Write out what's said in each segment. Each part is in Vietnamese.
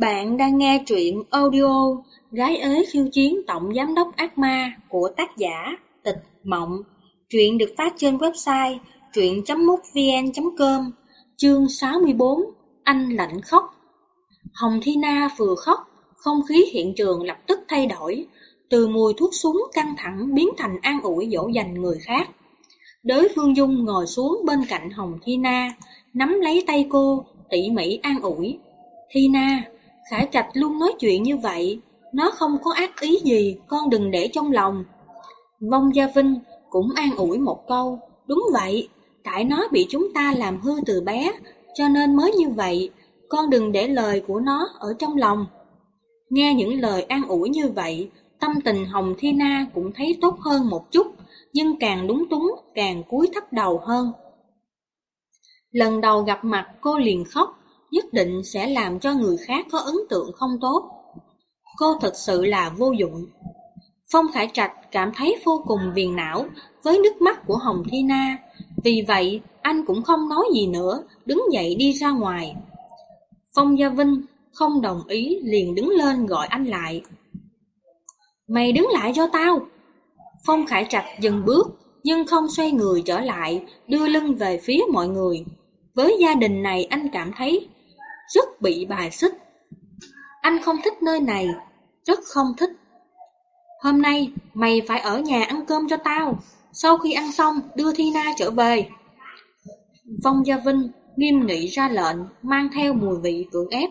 Bạn đang nghe truyện audio Gái ế khiêu chiến tổng giám đốc ác ma của tác giả Tịch Mộng. Truyện được phát trên website truyện.mútvn.com Chương 64 Anh lạnh khóc Hồng Thi Na vừa khóc, không khí hiện trường lập tức thay đổi, từ mùi thuốc súng căng thẳng biến thành an ủi dỗ dành người khác. Đới Phương Dung ngồi xuống bên cạnh Hồng Thi Na, nắm lấy tay cô, tỉ mỉ an ủi. Thi Na, Khải Trạch luôn nói chuyện như vậy, nó không có ác ý gì, con đừng để trong lòng. Vong Gia Vinh cũng an ủi một câu, đúng vậy, tại nó bị chúng ta làm hư từ bé, cho nên mới như vậy, con đừng để lời của nó ở trong lòng. Nghe những lời an ủi như vậy, tâm tình Hồng Thi Na cũng thấy tốt hơn một chút, nhưng càng đúng túng, càng cúi thấp đầu hơn. Lần đầu gặp mặt cô liền khóc, nhất định sẽ làm cho người khác có ấn tượng không tốt. Cô thật sự là vô dụng. Phong Khải Trạch cảm thấy vô cùng viền não với nước mắt của Hồng Thi Na, vì vậy anh cũng không nói gì nữa, đứng dậy đi ra ngoài. Phong Gia Vinh không đồng ý liền đứng lên gọi anh lại. Mày đứng lại cho tao! Phong Khải Trạch dừng bước, nhưng không xoay người trở lại, đưa lưng về phía mọi người. Với gia đình này anh cảm thấy rất bị bài xích. Anh không thích nơi này, rất không thích. Hôm nay mày phải ở nhà ăn cơm cho tao, sau khi ăn xong đưa Thina trở về. Phong Gia Vinh nghiêm nghị ra lệnh mang theo mùi vị cưỡng ép.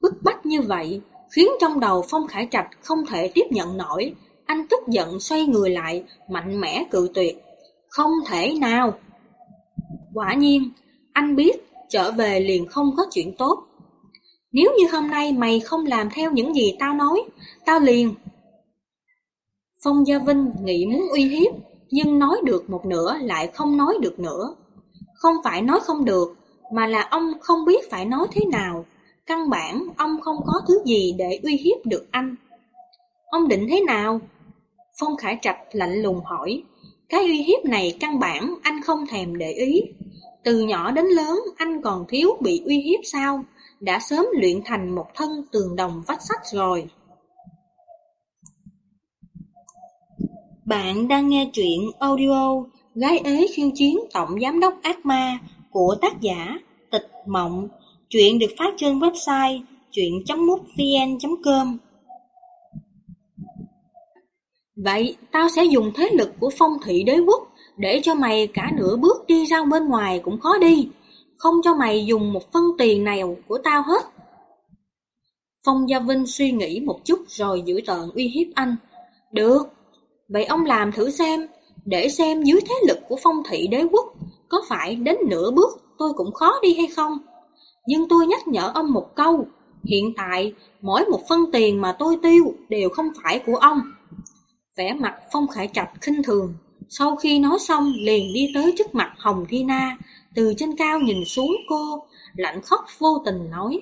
Bức bách như vậy khiến trong đầu Phong Khải Trạch không thể tiếp nhận nổi, anh tức giận xoay người lại, mạnh mẽ cự tuyệt. Không thể nào! Quả nhiên, anh biết trở về liền không có chuyện tốt. Nếu như hôm nay mày không làm theo những gì tao nói, tao liền. Phong Gia Vinh nghĩ muốn uy hiếp, nhưng nói được một nửa lại không nói được nữa. Không phải nói không được, mà là ông không biết phải nói thế nào. Căn bản ông không có thứ gì để uy hiếp được anh. Ông định thế nào? Phong Khải Trạch lạnh lùng hỏi. Cái uy hiếp này căn bản anh không thèm để ý. Từ nhỏ đến lớn, anh còn thiếu bị uy hiếp sao? Đã sớm luyện thành một thân tường đồng vách sách rồi. Bạn đang nghe truyện audio Gái ế khiêu chiến tổng giám đốc ác ma của tác giả Tịch Mộng. chuyện được phát trên website truyện.mútvn.com Vậy tao sẽ dùng thế lực của phong thị đế quốc để cho mày cả nửa bước đi ra bên ngoài cũng khó đi, không cho mày dùng một phân tiền nào của tao hết. Phong Gia Vinh suy nghĩ một chút rồi giữ tợn uy hiếp anh. Được, vậy ông làm thử xem, để xem dưới thế lực của phong thị đế quốc có phải đến nửa bước tôi cũng khó đi hay không. Nhưng tôi nhắc nhở ông một câu, hiện tại mỗi một phân tiền mà tôi tiêu đều không phải của ông. Vẻ mặt Phong Khải Trạch khinh thường, sau khi nói xong liền đi tới trước mặt Hồng Thi Na, từ trên cao nhìn xuống cô, lạnh khóc vô tình nói.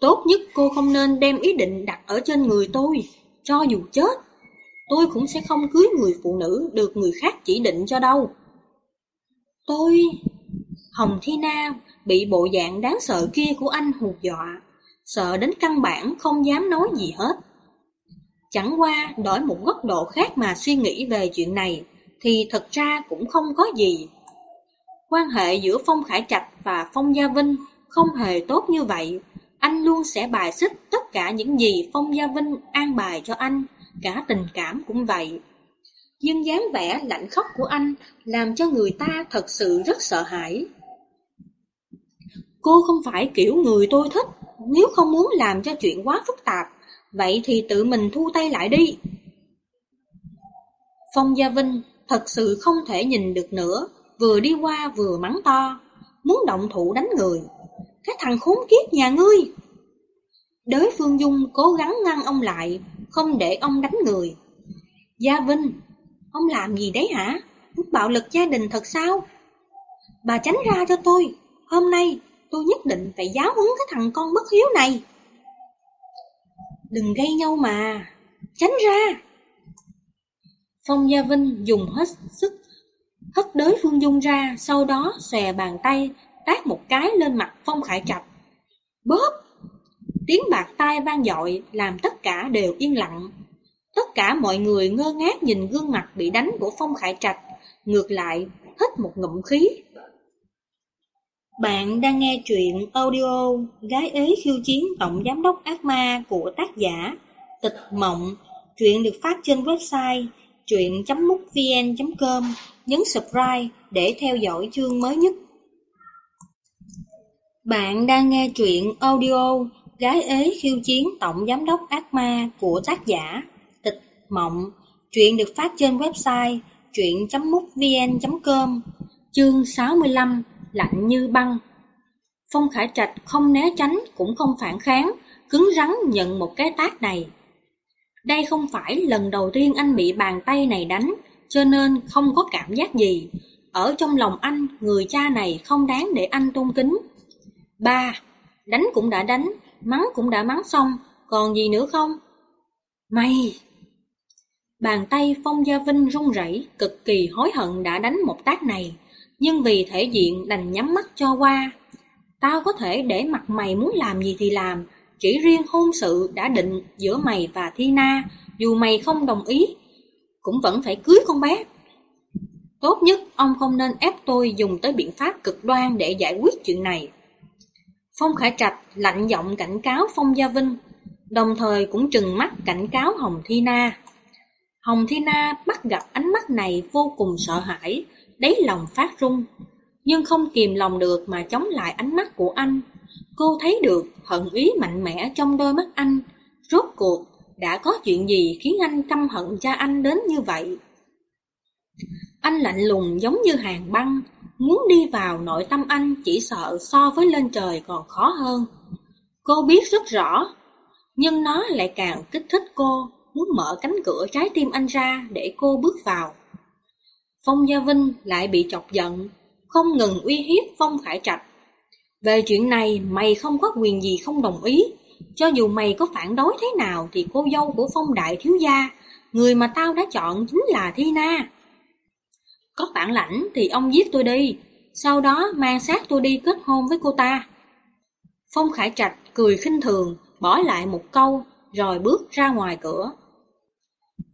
Tốt nhất cô không nên đem ý định đặt ở trên người tôi, cho dù chết. Tôi cũng sẽ không cưới người phụ nữ được người khác chỉ định cho đâu. Tôi... Hồng Thi Na bị bộ dạng đáng sợ kia của anh hù dọa, sợ đến căn bản không dám nói gì hết. Chẳng qua đổi một góc độ khác mà suy nghĩ về chuyện này, thì thật ra cũng không có gì. Quan hệ giữa Phong Khải Trạch và Phong Gia Vinh không hề tốt như vậy. Anh luôn sẽ bài xích tất cả những gì Phong Gia Vinh an bài cho anh, cả tình cảm cũng vậy. Nhưng dáng vẻ lạnh khóc của anh làm cho người ta thật sự rất sợ hãi. Cô không phải kiểu người tôi thích, nếu không muốn làm cho chuyện quá phức tạp, vậy thì tự mình thu tay lại đi. Phong Gia Vinh thật sự không thể nhìn được nữa, vừa đi qua vừa mắng to, muốn động thủ đánh người. Cái thằng khốn kiếp nhà ngươi! Đới Phương Dung cố gắng ngăn ông lại, không để ông đánh người. Gia Vinh, ông làm gì đấy hả? Bạo lực gia đình thật sao? Bà tránh ra cho tôi, hôm nay tôi nhất định phải giáo huấn cái thằng con bất hiếu này. Đừng gây nhau mà, tránh ra. Phong Gia Vinh dùng hết sức hất đới Phương Dung ra, sau đó xòe bàn tay, tát một cái lên mặt Phong Khải Trạch. Bóp! Tiếng bạc tai vang dội làm tất cả đều yên lặng. Tất cả mọi người ngơ ngác nhìn gương mặt bị đánh của Phong Khải Trạch, ngược lại hít một ngụm khí. Bạn đang nghe truyện audio Gái ế khiêu chiến Tổng Giám đốc Ác Ma của tác giả Tịch Mộng. Truyện được phát trên website truyện.mútvn.com. Nhấn subscribe để theo dõi chương mới nhất. Bạn đang nghe truyện audio Gái ế khiêu chiến Tổng Giám đốc Ác Ma của tác giả Tịch Mộng. Truyện được phát trên website truyện.mútvn.com. Chương 65 Lạnh như băng Phong Khải Trạch không né tránh cũng không phản kháng, cứng rắn nhận một cái tát này. Đây không phải lần đầu tiên anh bị bàn tay này đánh, cho nên không có cảm giác gì. Ở trong lòng anh, người cha này không đáng để anh tôn kính. Ba, đánh cũng đã đánh, mắng cũng đã mắng xong, còn gì nữa không? Mày! Bàn tay Phong Gia Vinh run rẩy, cực kỳ hối hận đã đánh một tác này, nhưng vì thể diện đành nhắm mắt cho qua. Tao có thể để mặt mày muốn làm gì thì làm, chỉ riêng hôn sự đã định giữa mày và Thi Na, dù mày không đồng ý, cũng vẫn phải cưới con bé. Tốt nhất ông không nên ép tôi dùng tới biện pháp cực đoan để giải quyết chuyện này. Phong Khải Trạch lạnh giọng cảnh cáo Phong Gia Vinh, đồng thời cũng trừng mắt cảnh cáo Hồng Thi Na. Hồng Thi Na bắt gặp ánh mắt này vô cùng sợ hãi, đáy lòng phát run, nhưng không kìm lòng được mà chống lại ánh mắt của anh. Cô thấy được hận ý mạnh mẽ trong đôi mắt anh, rốt cuộc đã có chuyện gì khiến anh căm hận cha anh đến như vậy. Anh lạnh lùng giống như hàng băng, muốn đi vào nội tâm anh chỉ sợ so với lên trời còn khó hơn. Cô biết rất rõ, nhưng nó lại càng kích thích cô, muốn mở cánh cửa trái tim anh ra để cô bước vào. Phong Gia Vinh lại bị chọc giận, không ngừng uy hiếp Phong Khải Trạch. Về chuyện này mày không có quyền gì không đồng ý, cho dù mày có phản đối thế nào thì cô dâu của Phong Đại Thiếu Gia, người mà tao đã chọn chính là Thi Na. Có bản lãnh thì ông giết tôi đi, sau đó mang xác tôi đi kết hôn với cô ta. Phong Khải Trạch cười khinh thường, bỏ lại một câu, rồi bước ra ngoài cửa.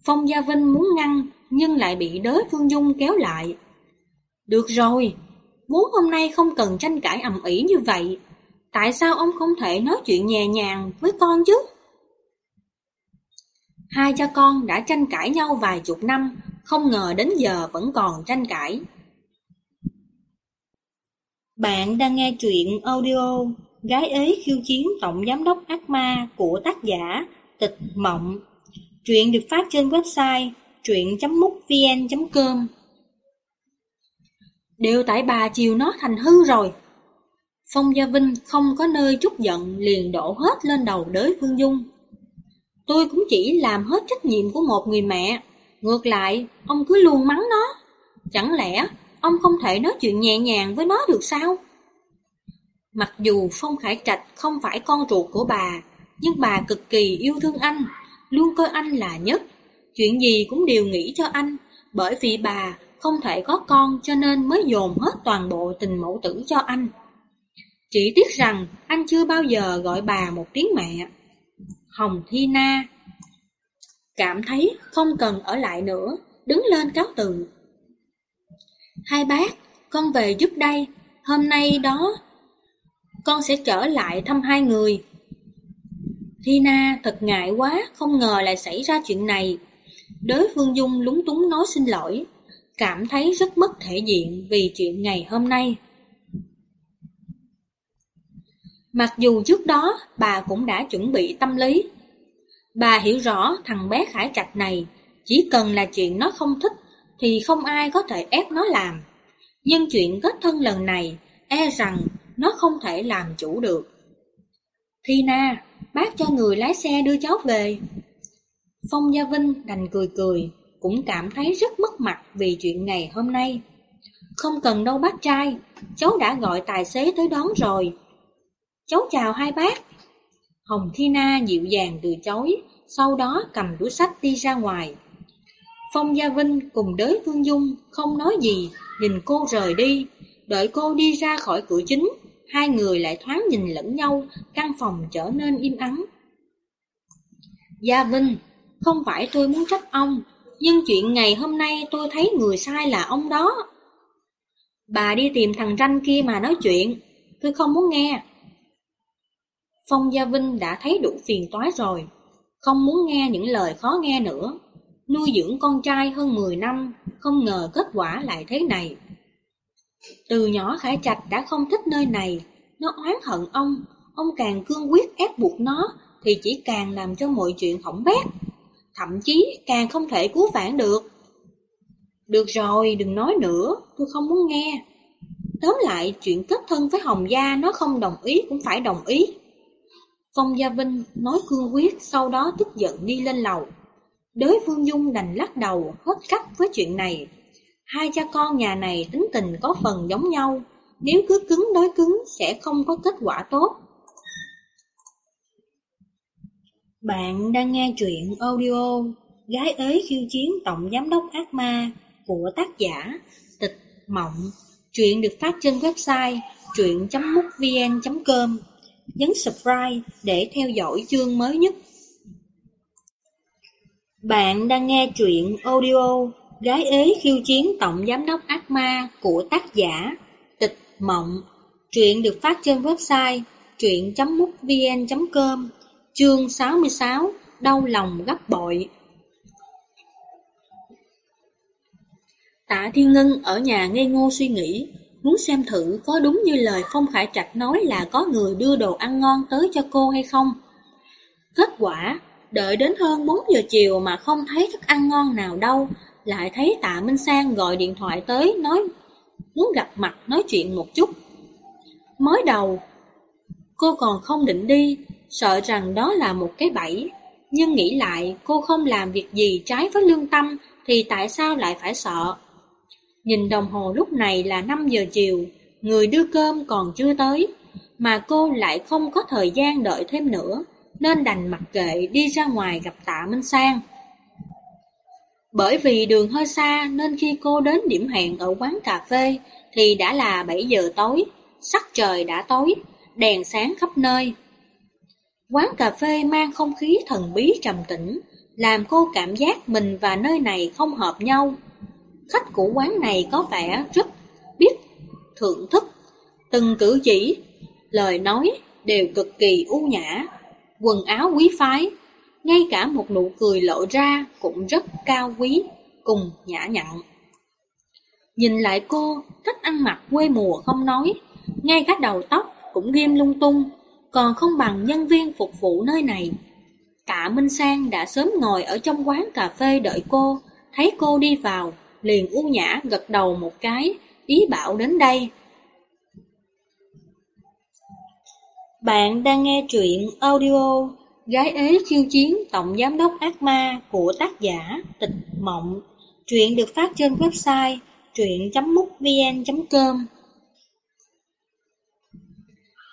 Phong Gia Vinh muốn ngăn, nhưng lại bị đới Phương Dung kéo lại. Được rồi, muốn hôm nay không cần tranh cãi ầm ĩ như vậy, tại sao ông không thể nói chuyện nhẹ nhàng với con chứ? Hai cha con đã tranh cãi nhau vài chục năm, không ngờ đến giờ vẫn còn tranh cãi. Bạn đang nghe truyện audio Gái ấy khiêu chiến tổng giám đốc ác ma của tác giả Tịch Mộng. Truyện được phát trên website truyện.mútvn.com Đều tại bà chiều nó thành hư rồi. Phong Gia Vinh không có nơi chút giận liền đổ hết lên đầu đới Phương Dung. Tôi cũng chỉ làm hết trách nhiệm của một người mẹ. Ngược lại, ông cứ luôn mắng nó. Chẳng lẽ ông không thể nói chuyện nhẹ nhàng với nó được sao? Mặc dù Phong Khải Trạch không phải con ruột của bà, nhưng bà cực kỳ yêu thương anh, luôn coi anh là nhất. Chuyện gì cũng đều nghĩ cho anh, bởi vì bà không thể có con cho nên mới dồn hết toàn bộ tình mẫu tử cho anh. Chỉ tiếc rằng anh chưa bao giờ gọi bà một tiếng mẹ. Hồng Thi Na Cảm thấy không cần ở lại nữa, đứng lên cáo từ. Hai bác, con về giúp đây, hôm nay đó con sẽ trở lại thăm hai người. Thi Na thật ngại quá, không ngờ lại xảy ra chuyện này. Đới Phương Dung lúng túng nói xin lỗi, cảm thấy rất mất thể diện vì chuyện ngày hôm nay. Mặc dù trước đó bà cũng đã chuẩn bị tâm lý. Bà hiểu rõ thằng bé Khải Trạch này, chỉ cần là chuyện nó không thích thì không ai có thể ép nó làm. Nhưng chuyện kết thân lần này, e rằng nó không thể làm chủ được. Thi Na, bác cho người lái xe đưa cháu về. Phong Gia Vinh đành cười cười, cũng cảm thấy rất mất mặt vì chuyện ngày hôm nay. Không cần đâu bác trai, cháu đã gọi tài xế tới đón rồi. Cháu chào hai bác. Hồng Thi Na dịu dàng từ chối, sau đó cầm túi sách đi ra ngoài. Phong Gia Vinh cùng đới Phương Dung không nói gì, nhìn cô rời đi, đợi cô đi ra khỏi cửa chính, hai người lại thoáng nhìn lẫn nhau, căn phòng trở nên im ắng. Gia Vinh, không phải tôi muốn trách ông, nhưng chuyện ngày hôm nay tôi thấy người sai là ông đó. Bà đi tìm thằng ranh kia mà nói chuyện, tôi không muốn nghe. Phong Gia Vinh đã thấy đủ phiền toái rồi, không muốn nghe những lời khó nghe nữa. Nuôi dưỡng con trai hơn 10 năm, không ngờ kết quả lại thế này. Từ nhỏ Khải Trạch đã không thích nơi này, nó oán hận ông, ông càng cương quyết ép buộc nó thì chỉ càng làm cho mọi chuyện hỏng bét, thậm chí càng không thể cứu vãn được. Được rồi, đừng nói nữa, tôi không muốn nghe. Tóm lại, chuyện kết thân với Hồng Gia nó không đồng ý cũng phải đồng ý. Phong Gia Vinh nói cương quyết, sau đó tức giận đi lên lầu. Đới Phương Dung đành lắc đầu, hết cách với chuyện này. Hai cha con nhà này tính tình có phần giống nhau, nếu cứ cứng đối cứng sẽ không có kết quả tốt. Bạn đang nghe truyện audio Gái ế khiêu chiến tổng giám đốc ác ma của tác giả Tịch Mộng. Truyện được phát trên website truyện.mútvn.com. Nhấn subscribe để theo dõi chương mới nhất. Bạn đang nghe truyện audio Gái ế khiêu chiến tổng giám đốc ác ma của tác giả Tịch Mộng. Truyện được phát trên website truyện.mútvn.com. Chương 66 Đau lòng gấp bội Tạ Thiên Ngân ở nhà ngây ngô suy nghĩ, muốn xem thử có đúng như lời Phong Khải Trạch nói là có người đưa đồ ăn ngon tới cho cô hay không. Kết quả, đợi đến hơn 4 giờ chiều mà không thấy thức ăn ngon nào đâu, lại thấy Tạ Minh Sang gọi điện thoại tới nói muốn gặp mặt nói chuyện một chút. Mới đầu, cô còn không định đi, sợ rằng đó là một cái bẫy, nhưng nghĩ lại cô không làm việc gì trái với lương tâm thì tại sao lại phải sợ? Nhìn đồng hồ lúc này là 5 giờ chiều, người đưa cơm còn chưa tới, mà cô lại không có thời gian đợi thêm nữa, nên đành mặc kệ đi ra ngoài gặp tạ Minh Sang. Bởi vì đường hơi xa nên khi cô đến điểm hẹn ở quán cà phê thì đã là 7 giờ tối, sắc trời đã tối, đèn sáng khắp nơi. Quán cà phê mang không khí thần bí trầm tĩnh, làm cô cảm giác mình và nơi này không hợp nhau. Khách của quán này có vẻ rất biết thưởng thức, từng cử chỉ, lời nói đều cực kỳ u nhã, quần áo quý phái, ngay cả một nụ cười lộ ra cũng rất cao quý, cùng nhã nhặn. Nhìn lại cô, cách ăn mặc quê mùa không nói, ngay cả đầu tóc cũng ghim lung tung, còn không bằng nhân viên phục vụ nơi này. Tạ Minh Sang đã sớm ngồi ở trong quán cà phê đợi cô, thấy cô đi vào, liền u nhã gật đầu một cái, ý bảo đến đây. Bạn đang nghe truyện audio Gái ế khiêu chiến tổng giám đốc ác ma của tác giả Tịch Mộng. Truyện được phát trên website truyện.mútvn.com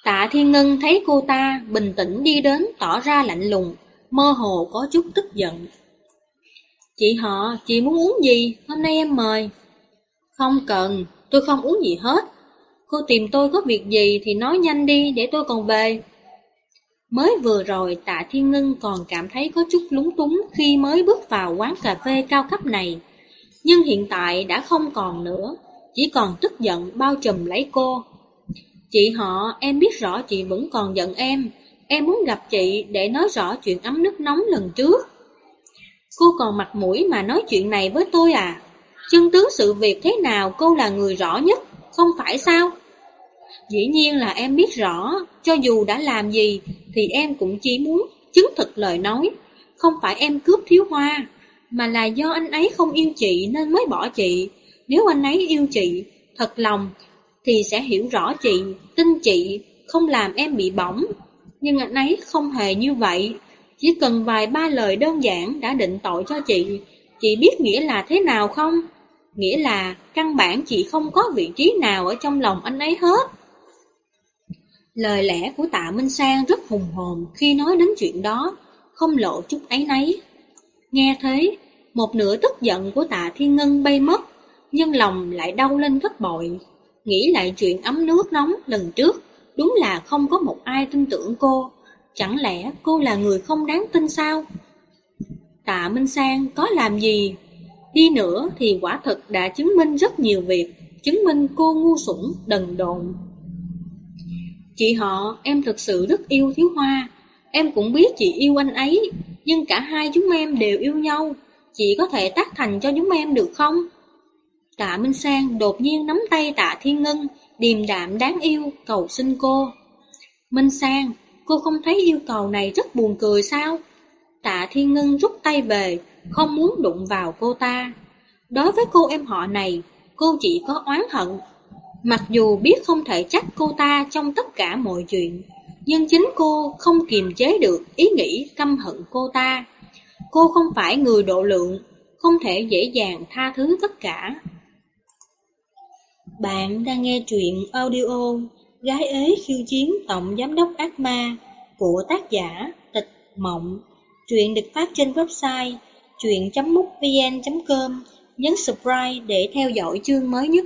Tạ Thiên Ngân thấy cô ta bình tĩnh đi đến tỏ ra lạnh lùng, mơ hồ có chút tức giận. Chị họ, chị muốn uống gì? Hôm nay em mời. Không cần, tôi không uống gì hết. Cô tìm tôi có việc gì thì nói nhanh đi để tôi còn về. Mới vừa rồi tạ Thiên Ngân còn cảm thấy có chút lúng túng khi mới bước vào quán cà phê cao cấp này. Nhưng hiện tại đã không còn nữa, chỉ còn tức giận bao trùm lấy cô. Chị họ, em biết rõ chị vẫn còn giận em, em muốn gặp chị để nói rõ chuyện ấm nước nóng lần trước. Cô còn mặt mũi mà nói chuyện này với tôi à? Chân tướng sự việc thế nào cô là người rõ nhất, không phải sao? Dĩ nhiên là em biết rõ, cho dù đã làm gì thì em cũng chỉ muốn chứng thực lời nói. Không phải em cướp thiếu hoa, mà là do anh ấy không yêu chị nên mới bỏ chị. Nếu anh ấy yêu chị, thật lòng, thì sẽ hiểu rõ chị, tin chị, không làm em bị bỏng. Nhưng anh ấy không hề như vậy. Chỉ cần vài ba lời đơn giản đã định tội cho chị. Chị biết nghĩa là thế nào không? Nghĩa là căn bản chị không có vị trí nào ở trong lòng anh ấy hết. Lời lẽ của tạ Minh Sang rất hùng hồn khi nói đến chuyện đó, không lộ chút ấy nấy. Nghe thế, một nửa tức giận của tạ Thiên Ngân bay mất, nhưng lòng lại đau lên gấp bội. Nghĩ lại chuyện ấm nước nóng lần trước, Đúng là không có một ai tin tưởng cô. Chẳng lẽ cô là người không đáng tin sao? Tạ Minh Sang có làm gì? Đi nữa thì quả thực đã chứng minh rất nhiều việc, chứng minh cô ngu xuẩn, đần độn. Chị họ, em thực sự rất yêu Thiếu Hoa. Em cũng biết chị yêu anh ấy, nhưng cả hai chúng em đều yêu nhau. Chị có thể tác thành cho chúng em được không? Tạ Minh Sang đột nhiên nắm tay Tạ Thiên Ngân, điềm đạm đáng yêu, cầu xin cô. Minh Sang, cô không thấy yêu cầu này rất buồn cười sao? Tạ Thiên Ngân rút tay về, không muốn đụng vào cô ta. Đối với cô em họ này, cô chỉ có oán hận. Mặc dù biết không thể trách cô ta trong tất cả mọi chuyện, nhưng chính cô không kiềm chế được ý nghĩ căm hận cô ta. Cô không phải người độ lượng, không thể dễ dàng tha thứ tất cả. Bạn đang nghe truyện audio Gái ế khiêu chiến tổng giám đốc ác ma của tác giả Tịch Mộng. Truyện được phát trên website truyện.mútvn.com. Nhấn subscribe để theo dõi chương mới nhất.